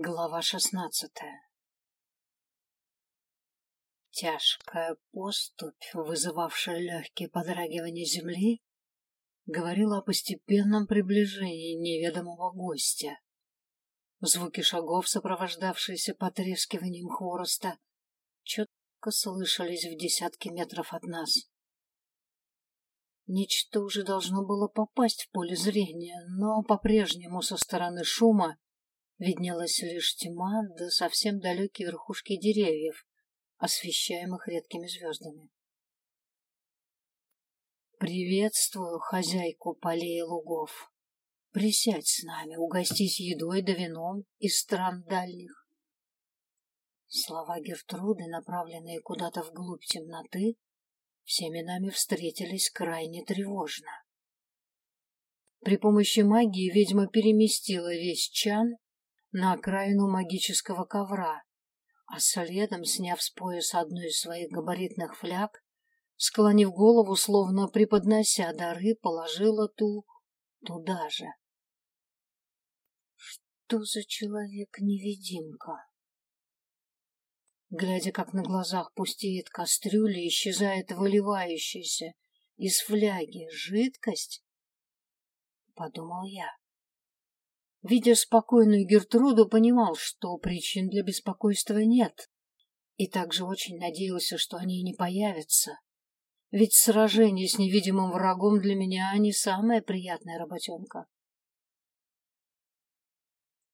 Глава шестнадцатая Тяжкая поступь, вызывавшая легкие подрагивания земли, говорила о постепенном приближении неведомого гостя. Звуки шагов, сопровождавшиеся потрескиванием хвороста, четко слышались в десятки метров от нас. Нечто уже должно было попасть в поле зрения, но по-прежнему со стороны шума виднелась лишь тьма да совсем далекие верхушки деревьев, освещаемых редкими звездами. «Приветствую хозяйку полей и лугов. Присядь с нами, угостись едой да вином из стран дальних». Слова Гертруды, направленные куда-то вглубь темноты, всеми нами встретились крайне тревожно. При помощи магии ведьма переместила весь чан на окраину магического ковра, а следом, сняв с пояса одну из своих габаритных фляг, склонив голову, словно преподнося дары, положила ту туда же. Что за человек-невидимка? Глядя, как на глазах пустеет кастрюля, исчезает выливающаяся из фляги жидкость, подумал я. Видя спокойную Гертруду, понимал, что причин для беспокойства нет, и также очень надеялся, что они не появятся. Ведь сражение с невидимым врагом для меня не самая приятная работенка.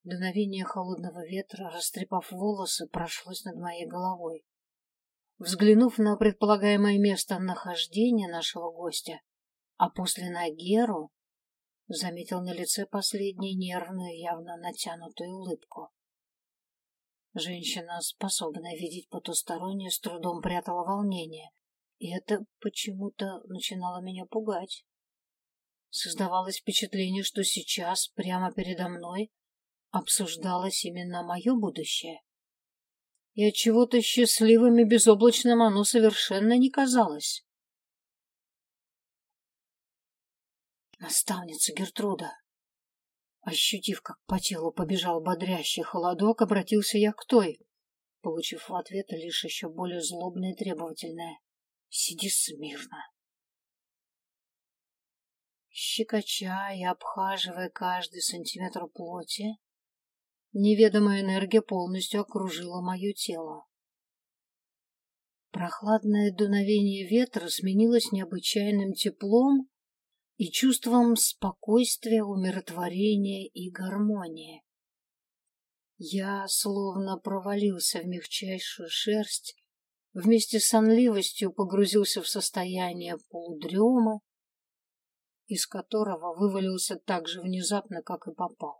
Дуновение холодного ветра, растрепав волосы, прошлось над моей головой. Взглянув на предполагаемое место нахождения нашего гостя, а после на Геру, Заметил на лице последней нервную, явно натянутую улыбку. Женщина, способная видеть потустороннее, с трудом прятала волнение, и это почему-то начинало меня пугать. Создавалось впечатление, что сейчас, прямо передо мной, обсуждалось именно мое будущее. И от чего-то счастливым и безоблачным оно совершенно не казалось. Наставница Гертруда. Ощутив, как по телу побежал бодрящий холодок, обратился я к той, получив в ответ лишь еще более злобное и требовательное. «Сиди смирно». Щекоча и обхаживая каждый сантиметр плоти, неведомая энергия полностью окружила мое тело. Прохладное дуновение ветра сменилось необычайным теплом и чувством спокойствия, умиротворения и гармонии. Я словно провалился в мягчайшую шерсть, вместе с сонливостью погрузился в состояние полудремы, из которого вывалился так же внезапно, как и попал.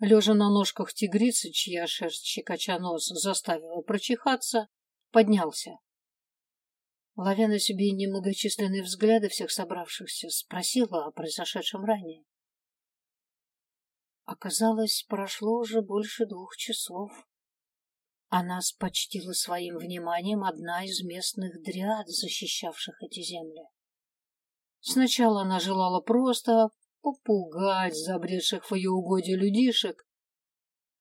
Лежа на ножках тигрицы, чья шерсть щекоча нос заставила прочихаться, поднялся. Ловя на себе немногочисленные взгляды всех собравшихся, спросила о произошедшем ранее. Оказалось, прошло уже больше двух часов. А нас своим вниманием одна из местных дриад, защищавших эти земли. Сначала она желала просто попугать забредших в ее угодье людишек,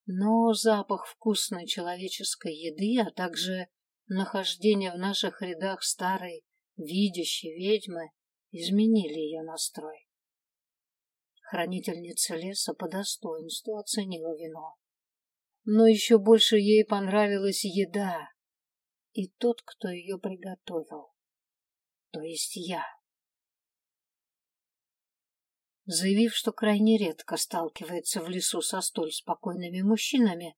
но запах вкусной человеческой еды, а также Нахождение в наших рядах старой, видящей ведьмы изменили ее настрой. Хранительница леса по достоинству оценила вино. Но еще больше ей понравилась еда и тот, кто ее приготовил, то есть я. Заявив, что крайне редко сталкивается в лесу со столь спокойными мужчинами,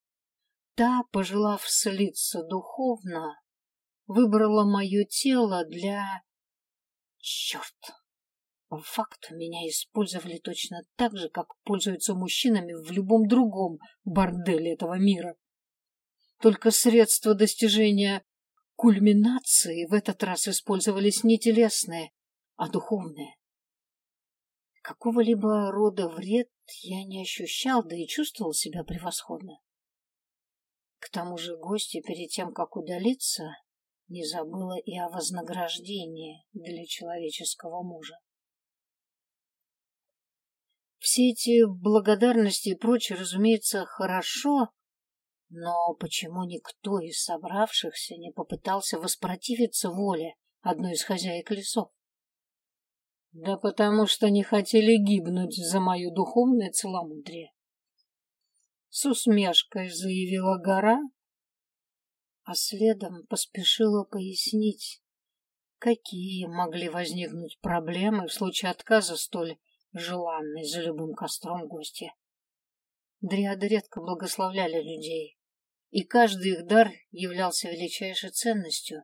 Та, пожелав слиться духовно, выбрала мое тело для... Черт! По факту меня использовали точно так же, как пользуются мужчинами в любом другом борделе этого мира. Только средства достижения кульминации в этот раз использовались не телесные, а духовные. Какого-либо рода вред я не ощущал, да и чувствовал себя превосходно. К тому же гостья перед тем, как удалиться, не забыла и о вознаграждении для человеческого мужа. Все эти благодарности и прочее, разумеется, хорошо, но почему никто из собравшихся не попытался воспротивиться воле одной из хозяек лесов? Да потому что не хотели гибнуть за мое духовное целомудрие. С усмешкой заявила гора, а следом поспешила пояснить, какие могли возникнуть проблемы в случае отказа столь желанной за любым костром гостя. Дриады редко благословляли людей, и каждый их дар являлся величайшей ценностью.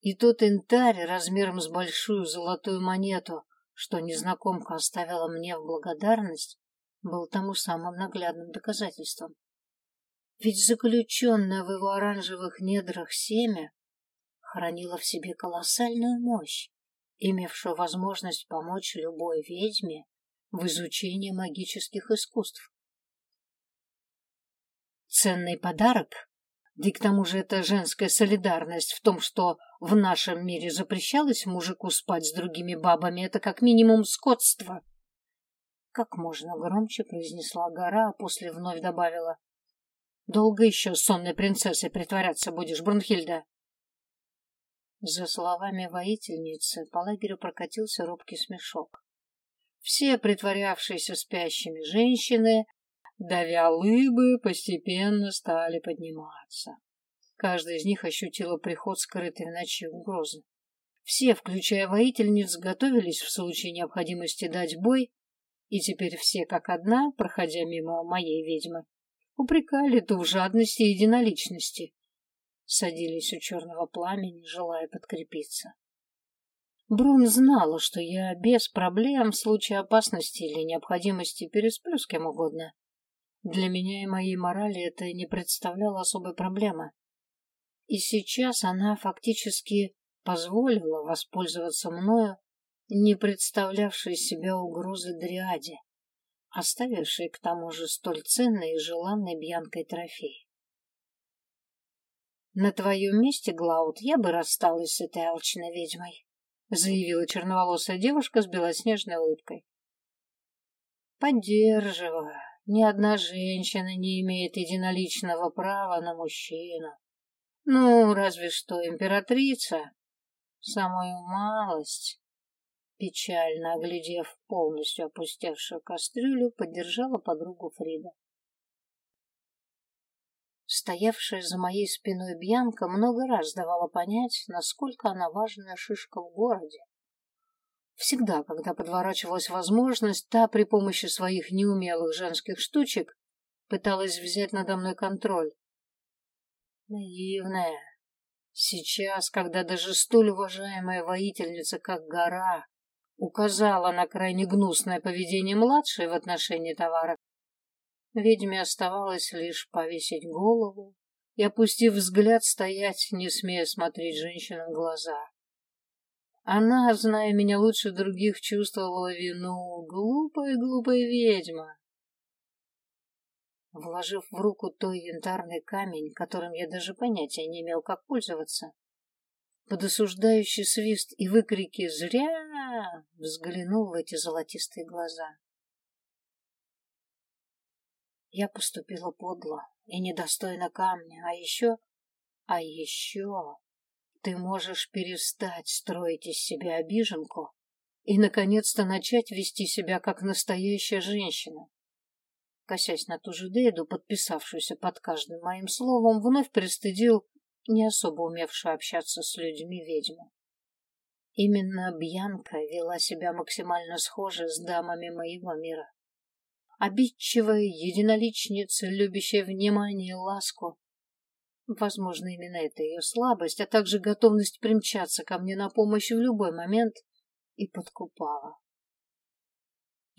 И тот интарь размером с большую золотую монету, что незнакомка оставила мне в благодарность, был тому самым наглядным доказательством. Ведь заключенное в его оранжевых недрах семя хранило в себе колоссальную мощь, имевшую возможность помочь любой ведьме в изучении магических искусств. Ценный подарок, да и к тому же это женская солидарность в том, что в нашем мире запрещалось мужику спать с другими бабами, это как минимум скотство. Как можно громче произнесла гора, а после вновь добавила. Долго еще сонной принцессой притворяться будешь, Брунхильда? За словами воительницы по лагерю прокатился робкий смешок. Все притворявшиеся спящими женщины, давя лыбы, постепенно стали подниматься. Каждая из них ощутила приход скрытой в ночи угрозы. Все, включая воительниц, готовились в случае необходимости дать бой, и теперь все как одна, проходя мимо моей ведьмы, упрекали ту в жадности и единоличности, садились у черного пламени, желая подкрепиться. Брун знала, что я без проблем в случае опасности или необходимости пересплю с кем угодно. Для меня и моей морали это не представляло особой проблемы. И сейчас она фактически позволила воспользоваться мною, не представлявшей себя угрозы дриаде, оставившей к тому же столь ценный и желанный Бьянкой трофей. На твоем месте, Глауд, я бы рассталась с этой алчной ведьмой, заявила черноволосая девушка с белоснежной улыбкой. Поддерживаю. Ни одна женщина не имеет единоличного права на мужчину. Ну, разве что императрица. Самую малость. Печально оглядев полностью опустевшую кастрюлю, поддержала подругу Фрида. Стоявшая за моей спиной Бьянка много раз давала понять, насколько она важная шишка в городе. Всегда, когда подворачивалась возможность, та при помощи своих неумелых женских штучек пыталась взять надо мной контроль. Наивная. Сейчас, когда даже столь уважаемая воительница, как гора, указала на крайне гнусное поведение младшей в отношении товара, Ведьме оставалось лишь повесить голову и, опустив взгляд, стоять, не смея смотреть женщинам в глаза. Она, зная меня лучше других, чувствовала вину. Глупая-глупая ведьма. Вложив в руку той янтарный камень, которым я даже понятия не имел, как пользоваться, под осуждающий свист и выкрики «Зря!» Взглянул в эти золотистые глаза. Я поступила подло и недостойно камня, а еще... А еще ты можешь перестать строить из себя обиженку и, наконец-то, начать вести себя как настоящая женщина. Косясь на ту же Дейду, подписавшуюся под каждым моим словом, вновь пристыдил не особо умевшую общаться с людьми ведьму. Именно Бьянка вела себя максимально схоже с дамами моего мира обидчивая единоличница, любящая внимание и ласку. Возможно, именно это ее слабость, а также готовность примчаться ко мне на помощь в любой момент и подкупала.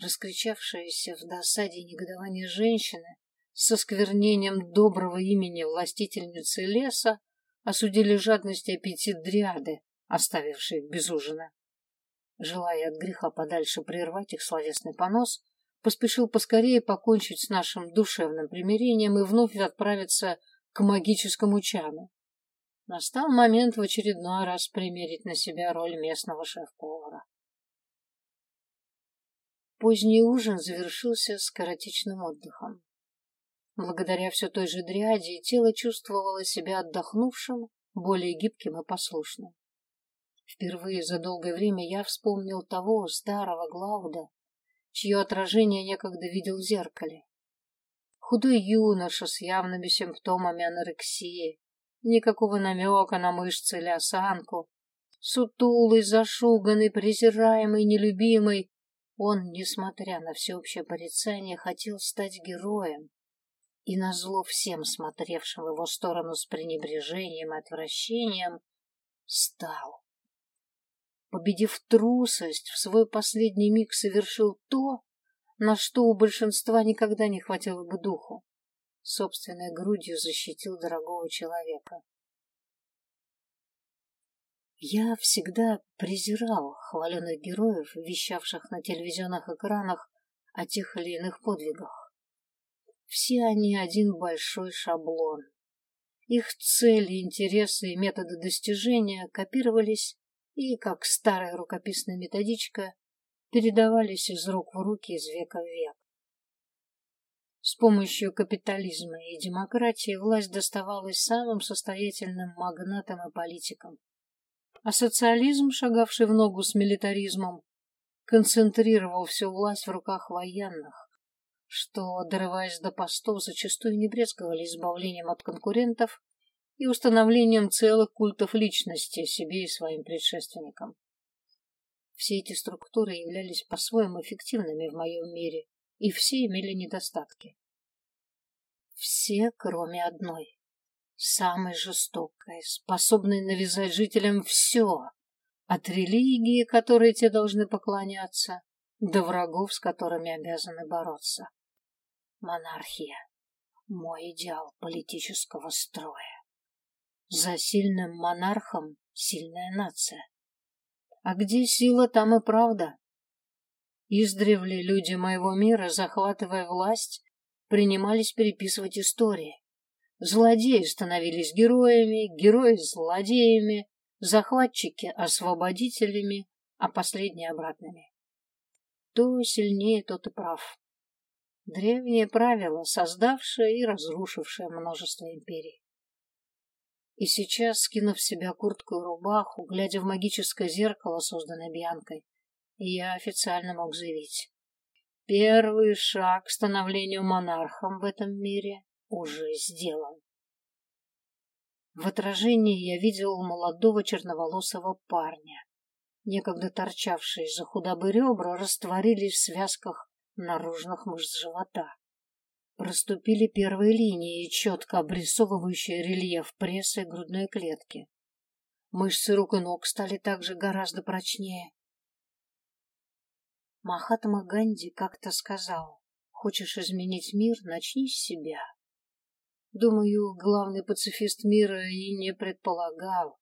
Раскричавшаяся в досаде и негодовании женщины со сквернением доброго имени властительницы леса осудили жадность и аппетит дриады, оставившие их без ужина. Желая от греха подальше прервать их словесный понос, поспешил поскорее покончить с нашим душевным примирением и вновь отправиться к магическому чану. Настал момент в очередной раз примерить на себя роль местного шеф-повара. Поздний ужин завершился скоротечным отдыхом. Благодаря все той же дряди тело чувствовало себя отдохнувшим, более гибким и послушным. Впервые за долгое время я вспомнил того старого Глауда, чье отражение некогда видел в зеркале. Худой юноша с явными симптомами анорексии, никакого намека на мышцы или осанку, сутулый, зашуганный, презираемый, нелюбимый, он, несмотря на всеобщее порицание, хотел стать героем, и назло всем смотревшим в его сторону с пренебрежением и отвращением, стал. Победив трусость, в свой последний миг совершил то, на что у большинства никогда не хватило бы духу. Собственной грудью защитил дорогого человека. Я всегда презирал хваленных героев, вещавших на телевизионных экранах о тех или иных подвигах. Все они один большой шаблон. Их цели, интересы и методы достижения копировались и, как старая рукописная методичка, передавались из рук в руки из века в век. С помощью капитализма и демократии власть доставалась самым состоятельным магнатам и политикам. А социализм, шагавший в ногу с милитаризмом, концентрировал всю власть в руках военных, что, дорываясь до постов, зачастую не брезговали избавлением от конкурентов и установлением целых культов личности себе и своим предшественникам. Все эти структуры являлись по-своему эффективными в моем мире, и все имели недостатки. Все, кроме одной, самой жестокой, способной навязать жителям все, от религии, которой те должны поклоняться, до врагов, с которыми обязаны бороться. Монархия. Мой идеал политического строя. За сильным монархом сильная нация. А где сила, там и правда. Издревле люди моего мира, захватывая власть, принимались переписывать истории. Злодеи становились героями, герои — злодеями, захватчики — освободителями, а последние — обратными. Кто сильнее, тот и прав. Древнее правило, создавшее и разрушившее множество империй. И сейчас, скинув себя куртку и рубаху, глядя в магическое зеркало, созданное Бьянкой, я официально мог заявить. Первый шаг к становлению монархом в этом мире уже сделан. В отражении я видел молодого черноволосого парня. Некогда торчавшие из-за худобы ребра растворились в связках наружных мышц живота. Проступили первые линии, четко обрисовывающие рельеф пресса и грудной клетки. Мышцы рук и ног стали также гораздо прочнее. Махатма Ганди как-то сказал, хочешь изменить мир, начни с себя. Думаю, главный пацифист мира и не предполагал,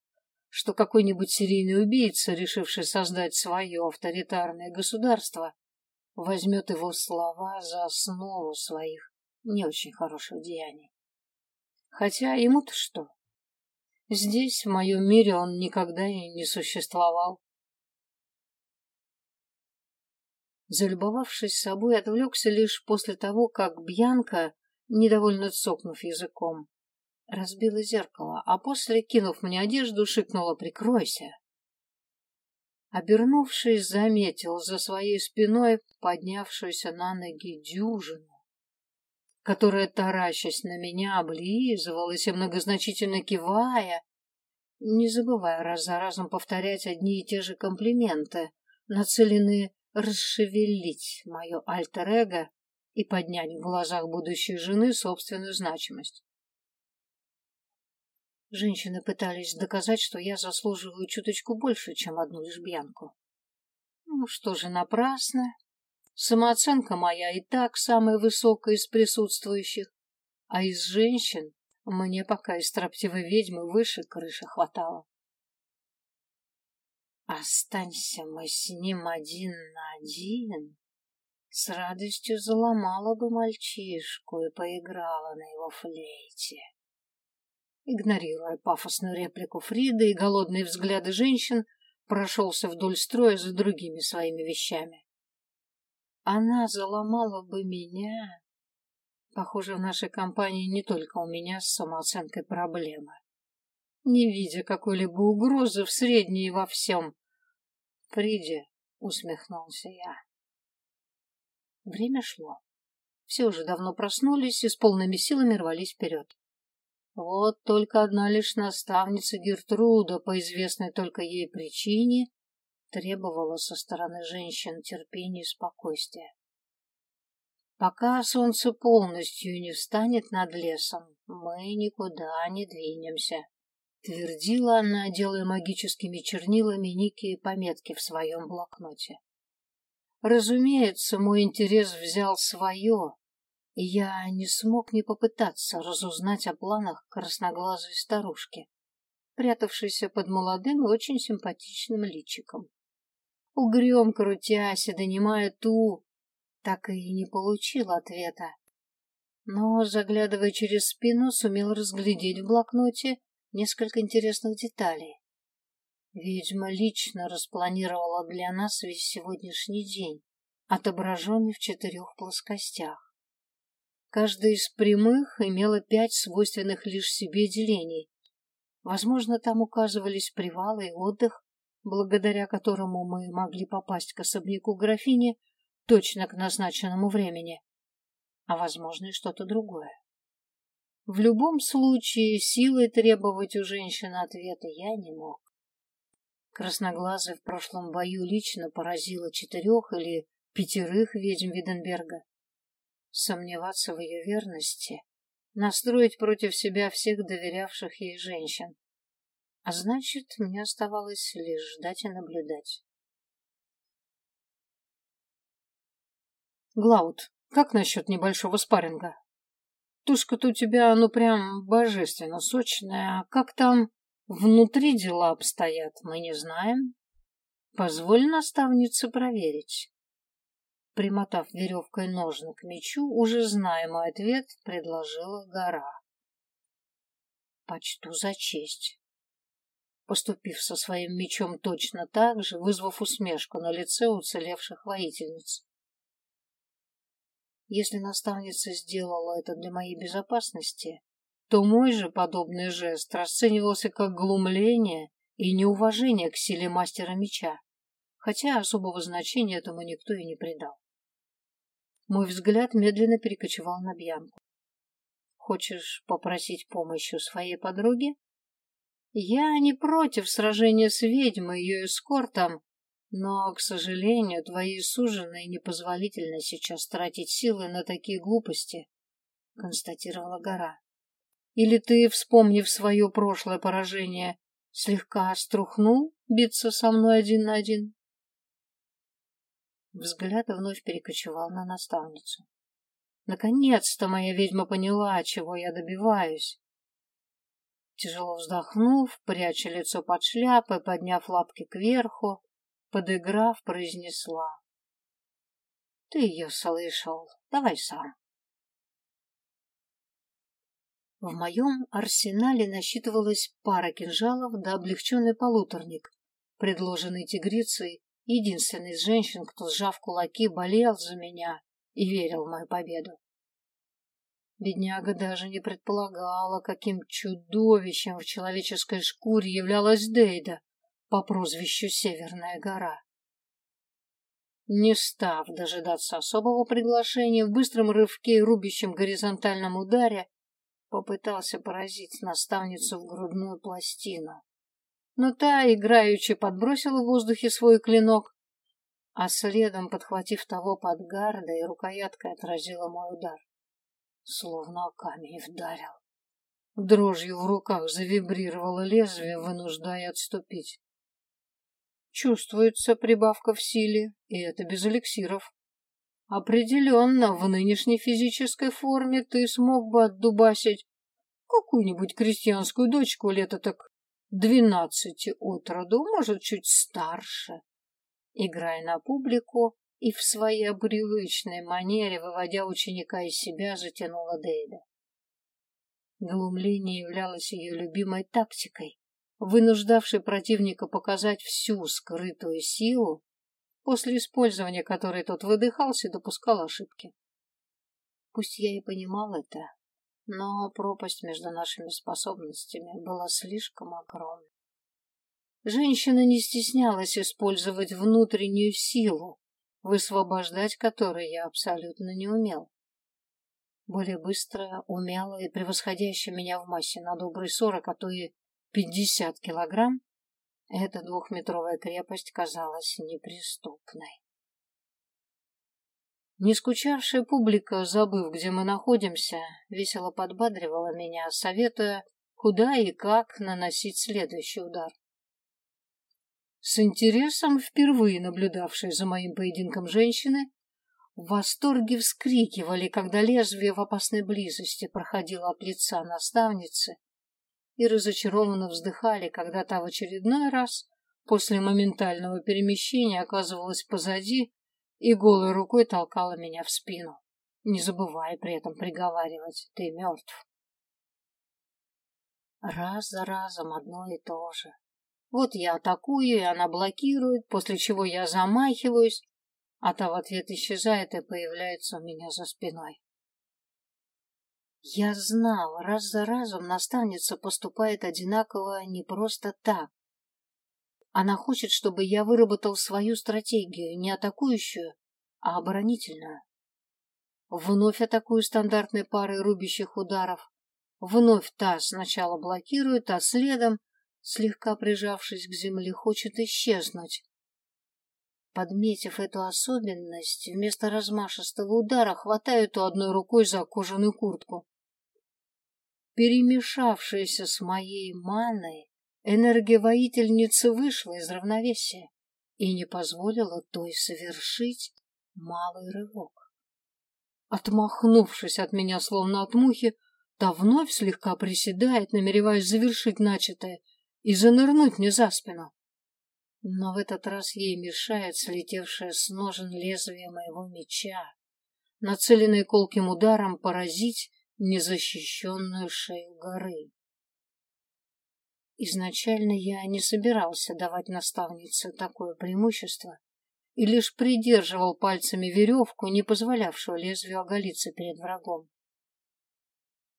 что какой-нибудь серийный убийца, решивший создать свое авторитарное государство, возьмет его слова за основу своих не очень хороших деяний. Хотя ему-то что? Здесь, в моем мире, он никогда и не существовал. Залюбовавшись собой, отвлекся лишь после того, как Бьянка, недовольно цокнув языком, разбила зеркало, а после, кинув мне одежду, шикнула «Прикройся!» Обернувшись, заметил за своей спиной поднявшуюся на ноги дюжину, которая, таращась на меня, облизывалась и многозначительно кивая, не забывая раз за разом повторять одни и те же комплименты, нацеленные расшевелить мое альтер-эго и поднять в глазах будущей жены собственную значимость. Женщины пытались доказать, что я заслуживаю чуточку больше, чем одну лишбьянку. Ну что же, напрасно. Самооценка моя и так самая высокая из присутствующих, а из женщин мне пока из строптивой ведьмы выше крыши хватало. Останься мы с ним один на один, с радостью заломала бы мальчишку и поиграла на его флейте. Игнорируя пафосную реплику Фриды и голодные взгляды женщин, прошелся вдоль строя за другими своими вещами. Она заломала бы меня. Похоже, в нашей компании не только у меня с самооценкой проблемы. Не видя какой-либо угрозы в средней во всем. Приди, усмехнулся я. Время шло. Все уже давно проснулись и с полными силами рвались вперед. Вот только одна лишь наставница Гертруда, по известной только ей причине, требовала со стороны женщин терпения и спокойствия. Пока солнце полностью не встанет над лесом, мы никуда не двинемся, твердила она, делая магическими чернилами некие пометки в своем блокноте. Разумеется, мой интерес взял свое, и я не смог не попытаться разузнать о планах красноглазой старушки, прятавшейся под молодым и очень симпатичным личиком. Угрем крутясь и донимая ту, так и не получил ответа. Но, заглядывая через спину, сумел разглядеть в блокноте несколько интересных деталей. Ведьма лично распланировала для нас весь сегодняшний день, отображенный в четырех плоскостях. Каждая из прямых имела пять свойственных лишь себе делений. Возможно, там указывались привалы и отдых, благодаря которому мы могли попасть к особняку графини точно к назначенному времени, а возможно и что-то другое. В любом случае, силой требовать у женщины ответа я не мог. Красноглазая в прошлом бою лично поразила четырех или пятерых ведьм Виденберга сомневаться в ее верности, настроить против себя всех доверявших ей женщин. А значит, мне оставалось лишь ждать и наблюдать. Глауд, как насчет небольшого спарринга? Тушка-то у тебя, ну, прям божественно сочная, а как там внутри дела обстоят, мы не знаем. Позволь наставнице проверить. Примотав веревкой ножны к мечу, уже зная ответ, предложила гора. Почту за честь. Поступив со своим мечом точно так же, вызвав усмешку на лице уцелевших воительниц. Если наставница сделала это для моей безопасности, то мой же подобный жест расценивался как глумление и неуважение к силе мастера меча, хотя особого значения этому никто и не придал. Мой взгляд медленно перекочевал на Бьянку. Хочешь попросить помощи у своей подруги? Я не против сражения с ведьмой и ее эскортом, но, к сожалению, твоей суженой непозволительно сейчас тратить силы на такие глупости, констатировала гора. Или ты, вспомнив свое прошлое поражение, слегка струхнул биться со мной один на один? Взгляд вновь перекочевал на наставницу. Наконец-то моя ведьма поняла, чего я добиваюсь. Тяжело вздохнув, пряча лицо под шляпой, подняв лапки кверху, подыграв, произнесла. — Ты ее слышал. Давай сам. В моем арсенале насчитывалась пара кинжалов да облегченный полуторник, предложенный тигрицей единственный из женщин, кто, сжав кулаки, болел за меня и верил в мою победу. Бедняга даже не предполагала, каким чудовищем в человеческой шкуре являлась Дейда по прозвищу Северная гора. Не став дожидаться особого приглашения, в быстром рывке и рубящем горизонтальном ударе попытался поразить наставницу в грудную пластину но та, играючи, подбросила в воздухе свой клинок, а следом, подхватив того под гардой, рукояткой отразила мой удар. Словно камень вдарил. Дрожью в руках завибрировало лезвие, вынуждая отступить. Чувствуется прибавка в силе, и это без эликсиров. Определенно, в нынешней физической форме ты смог бы отдубасить какую-нибудь крестьянскую дочку лет так двенадцати от роду, может, чуть старше, играя на публику и в своей обрывочной манере, выводя ученика из себя, затянула Дейда. Глумление являлось ее любимой тактикой, вынуждавшей противника показать всю скрытую силу после использования которой тот выдыхался и допускал ошибки. Пусть я и понимал это, но пропасть между нашими способностями была слишком огромной. Женщина не стеснялась использовать внутреннюю силу, высвобождать которой я абсолютно не умел. Более быстрая, умелая и превосходящая меня в массе на добрый сорок, а то и пятьдесят килограмм, эта двухметровая крепость казалась неприступной. Не скучавшая публика, забыв, где мы находимся, весело подбадривала меня, советуя, куда и как наносить следующий удар. С интересом впервые наблюдавшие за моим поединком женщины в восторге вскрикивали, когда лезвие в опасной близости проходило от лица наставницы, и разочарованно вздыхали, когда та в очередной раз после моментального перемещения оказывалась позади и голой рукой толкала меня в спину, не забывая при этом приговаривать «ты мертв». Раз за разом одно и то же. Вот я атакую, и она блокирует, после чего я замахиваюсь, а та в ответ исчезает и появляется у меня за спиной. Я знал, раз за разом наставница поступает одинаково не просто так. Она хочет, чтобы я выработал свою стратегию, не атакующую, а оборонительную. Вновь атакую стандартной парой рубящих ударов. Вновь та сначала блокирует, а следом, слегка прижавшись к земле, хочет исчезнуть. Подметив эту особенность, вместо размашистого удара хватаю то одной рукой за кожаную куртку. Перемешавшаяся с моей маной, энергия воительницы вышла из равновесия и не позволила той совершить малый рывок. Отмахнувшись от меня, словно от мухи, та вновь слегка приседает, намереваясь завершить начатое и занырнуть мне за спину. Но в этот раз ей мешает слетевшее с ножен лезвие моего меча, нацеленное колким ударом поразить незащищенную шею горы. Изначально я не собирался давать наставнице такое преимущество и лишь придерживал пальцами веревку, не позволявшую лезвию оголиться перед врагом.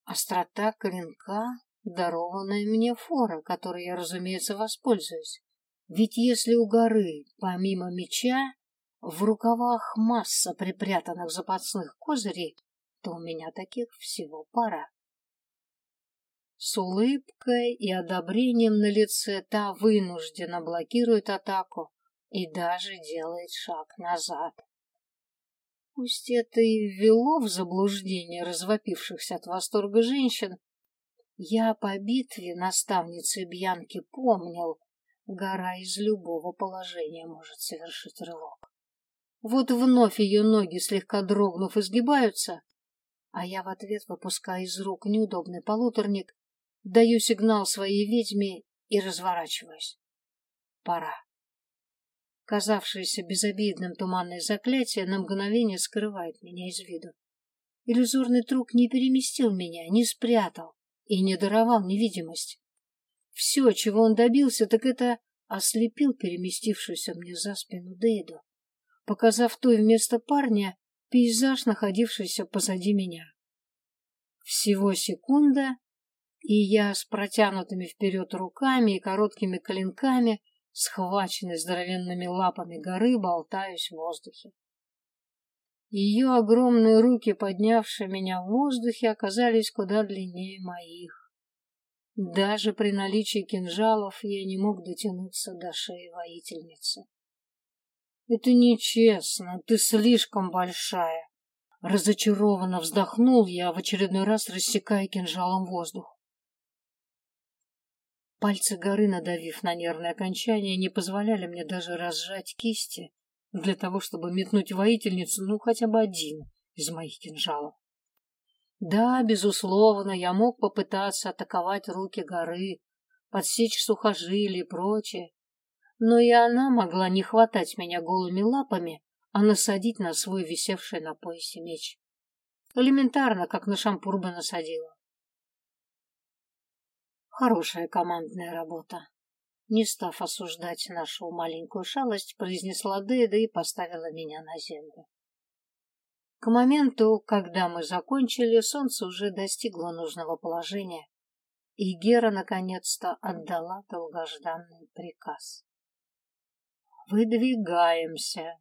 Острота клинка — дарованная мне фора, которой я, разумеется, воспользуюсь. Ведь если у горы, помимо меча, в рукавах масса припрятанных запасных козырей, то у меня таких всего пара. С улыбкой и одобрением на лице та вынужденно блокирует атаку и даже делает шаг назад. Пусть это и ввело в заблуждение развопившихся от восторга женщин, я по битве наставницы Бьянки помнил, гора из любого положения может совершить рывок. Вот вновь ее ноги, слегка дрогнув, изгибаются, а я в ответ выпускаю из рук неудобный полуторник, даю сигнал своей ведьме и разворачиваюсь. Пора. Казавшееся безобидным туманное заклятие на мгновение скрывает меня из виду. Иллюзорный друг не переместил меня, не спрятал и не даровал невидимость. Все, чего он добился, так это ослепил переместившуюся мне за спину Дейду, показав той вместо парня пейзаж, находившийся позади меня. Всего секунда, и я с протянутыми вперед руками и короткими клинками, схваченный здоровенными лапами горы, болтаюсь в воздухе. Ее огромные руки, поднявшие меня в воздухе, оказались куда длиннее моих. Даже при наличии кинжалов я не мог дотянуться до шеи воительницы. Это нечестно, ты слишком большая. Разочарованно вздохнул я, в очередной раз рассекая кинжалом воздух. Пальцы горы, надавив на нервное окончание, не позволяли мне даже разжать кисти для того, чтобы метнуть воительницу, ну, хотя бы один из моих кинжалов. Да, безусловно, я мог попытаться атаковать руки горы, подсечь сухожилия и прочее, но и она могла не хватать меня голыми лапами, а насадить на свой висевший на поясе меч. Элементарно, как на шампур бы насадила. Хорошая командная работа. Не став осуждать нашу маленькую шалость, произнесла Деда и поставила меня на землю. К моменту, когда мы закончили, солнце уже достигло нужного положения, и Гера наконец-то отдала долгожданный приказ. «Выдвигаемся!»